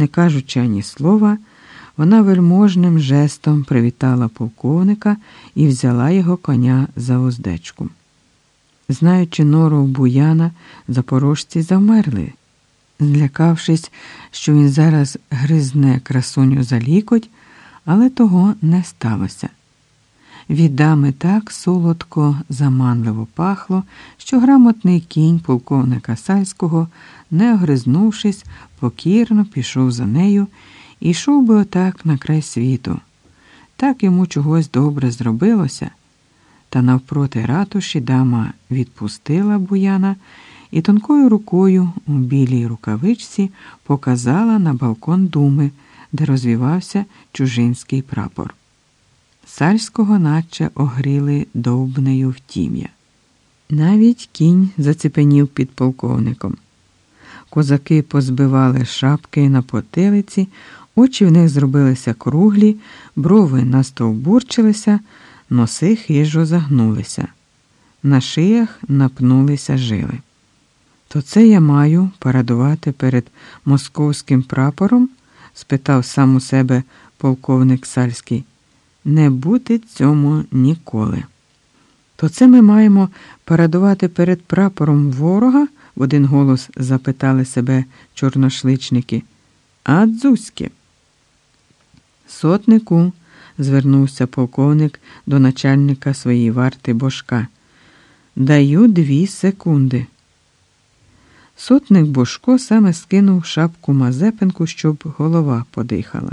Не кажучи ані слова, вона вельможним жестом привітала полковника і взяла його коня за уздечку. Знаючи нору буяна, запорожці завмерли, злякавшись, що він зараз гризне красуню за лікоть, але того не сталося. Від дами так солодко, заманливо пахло, що грамотний кінь полковника Сальського, не огризнувшись, покірно пішов за нею і йшов би отак на край світу. Так йому чогось добре зробилося. Та навпроти ратуші дама відпустила буяна і тонкою рукою у білій рукавичці показала на балкон думи, де розвівався чужинський прапор. Сальського наче огріли довбнею в тім'я. Навіть кінь зацепенів під полковником. Козаки позбивали шапки на потилиці, очі в них зробилися круглі, брови настовбурчилися, носи хижо загнулися. На шиях напнулися жили. То це я маю парадувати перед московським прапором? спитав сам у себе полковник Сальський. Не бути цьому ніколи. То це ми маємо парадувати перед прапором ворога? в один голос запитали себе чорношличники. А дзузьки. Сотнику, звернувся полковник до начальника своєї варти Бошка. Даю дві секунди. Сотник Бошко саме скинув шапку Мазепинку, щоб голова подихала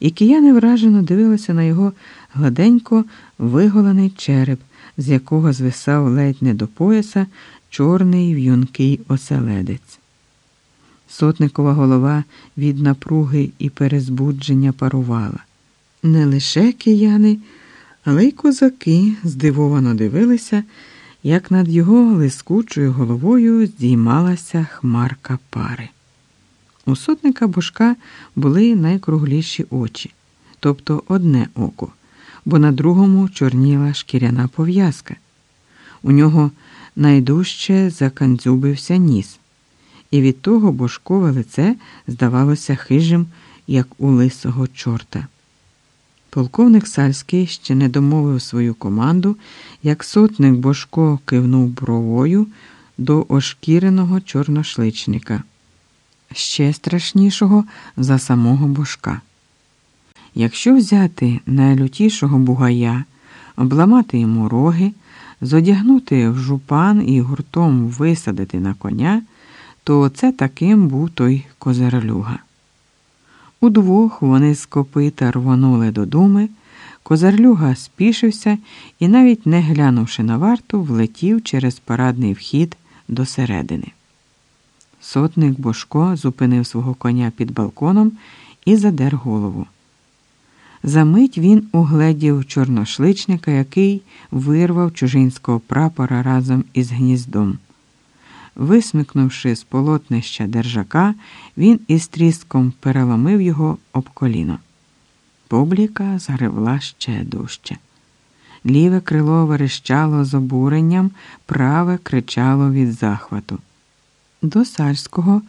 і кияни вражено дивилися на його гладенько виголений череп, з якого звисав ледь не до пояса чорний в'юнкий оселедець. Сотникова голова від напруги і перезбудження парувала. Не лише кияни, але й козаки здивовано дивилися, як над його лискучою головою здіймалася хмарка пари. У сотника Бошка були найкругліші очі, тобто одне око, бо на другому чорніла шкіряна пов'язка. У нього найдужче закандзюбився ніс, і від того бошкове лице здавалося хижим, як у лисого чорта. Полковник Сальський ще не домовив свою команду, як сотник Бошко кивнув бровою до ошкіреного чорношличника ще страшнішого за самого бошка. Якщо взяти найлютішого бугая, обламати йому роги, зодягнути в жупан і гуртом висадити на коня, то це таким був той козарлюга. Удвох вони з копита рвонули до думи, козарлюга спішився і, навіть не глянувши на варту, влетів через парадний вхід до середини. Сотник Бошко зупинив свого коня під балконом і задер голову. Замить він угледів чорношличника, який вирвав чужинського прапора разом із гніздом. Висмикнувши з полотнища держака, він із тріском переломив його об коліно. Публіка заревла ще дужче. Ліве крило верещало з обуренням, праве кричало від захвату. До Сальського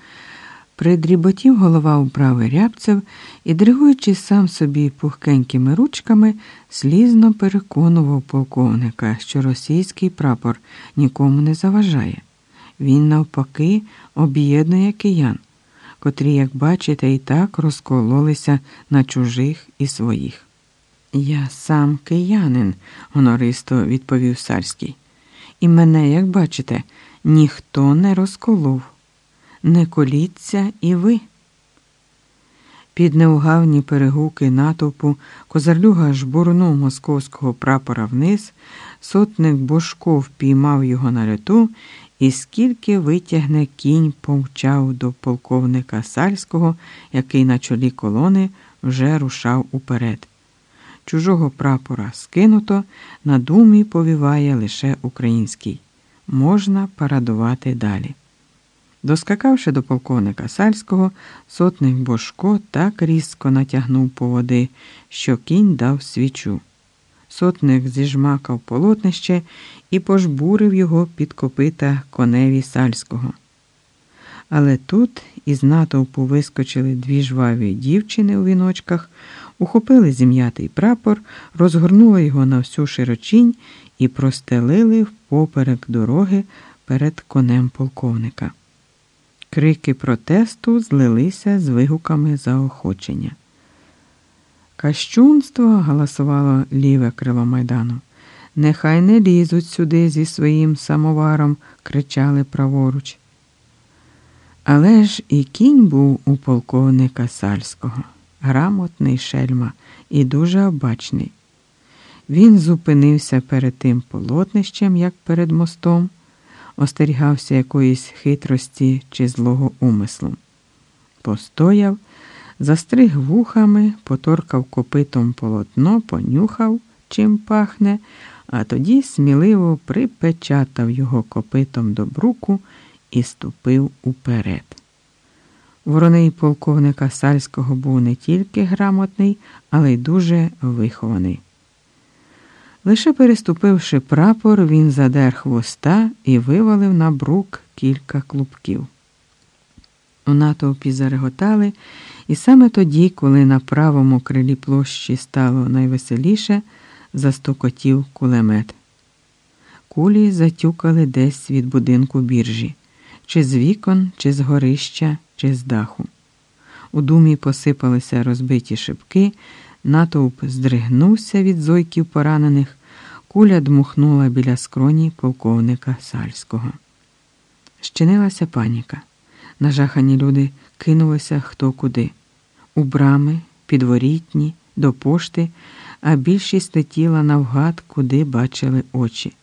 придріботів голова управи рябцев і, дригуючи сам собі пухкенькими ручками, слізно переконував полковника, що російський прапор нікому не заважає. Він, навпаки, об'єднує киян, котрі, як бачите, і так розкололися на чужих і своїх. Я сам киянин, гонористо відповів Сальський. І мене, як бачите, ніхто не розколов. Не коліться і ви. Під неугавні перегуки натовпу козарлюга жбурнув московського прапора вниз, сотник Бошко впіймав його на льоту і скільки витягне кінь повчав до полковника Сальського, який на чолі колони вже рушав уперед. Чужого прапора скинуто, на думі повіває лише український можна парадувати далі. Доскакавши до полковника Сальського, сотник Бошко так різко натягнув по води, що кінь дав свічу. Сотник зіжмакав полотнище і пожбурив його під копита коневі сальського. Але тут із натовпу вискочили дві жваві дівчини у віночках, ухопили зім'ятий прапор, розгорнули його на всю широчінь і простелили впоперек дороги перед конем полковника. Крики протесту злилися з вигуками заохочення. Кащунство, галасувало ліве крило майдану. Нехай не лізуть сюди зі своїм самоваром, кричали праворуч. Але ж і кінь був у полковника Сальського, грамотний шельма і дуже обачний. Він зупинився перед тим полотнищем, як перед мостом, остерігався якоїсь хитрості чи злого умислу. Постояв, застриг вухами, поторкав копитом полотно, понюхав, чим пахне, а тоді сміливо припечатав його копитом до бруку і ступив уперед. Вороний полковника Сальського був не тільки грамотний, але й дуже вихований. Лише переступивши прапор, він задер хвоста і вивалив на брук кілька клубків. У натовпі зареготали, і саме тоді, коли на правому крилі площі стало найвеселіше, застукотів кулемет. Кулі затюкали десь від будинку біржі, чи з вікон, чи з горища, чи з даху. У думі посипалися розбиті шибки, натовп здригнувся від зойків поранених, куля дмухнула біля скроні полковника Сальського. Щинилася паніка. Нажахані люди кинулися хто куди у брами, підворітні, до пошти, а більшість летіла навгад, куди бачили очі.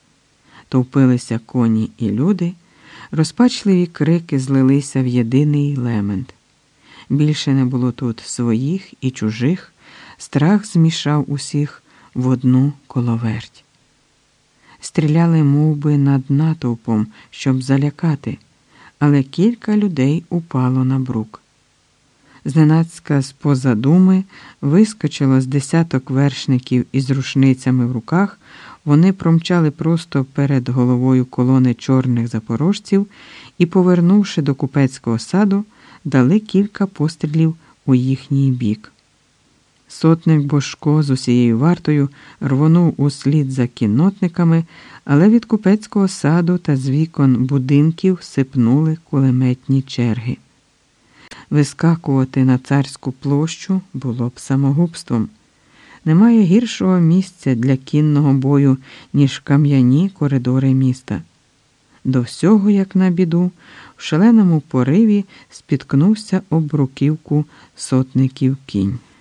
Товпилися коні і люди, розпачливі крики злилися в єдиний лемент. Більше не було тут своїх і чужих, страх змішав усіх в одну коловерть. Стріляли мов би, над натовпом, щоб залякати, але кілька людей упало на брук. Зненацька з поза думи вискочило з десяток вершників із рушницями в руках. Вони промчали просто перед головою колони чорних запорожців і, повернувши до купецького саду, дали кілька пострілів у їхній бік. Сотник Бошко з усією вартою рвонув услід за кіннотниками, але від купецького саду та з вікон будинків сипнули кулеметні черги. Вискакувати на царську площу було б самогубством. Немає гіршого місця для кінного бою, ніж кам'яні коридори міста. До всього, як на біду, в шаленому пориві спіткнувся об руківку сотників кінь.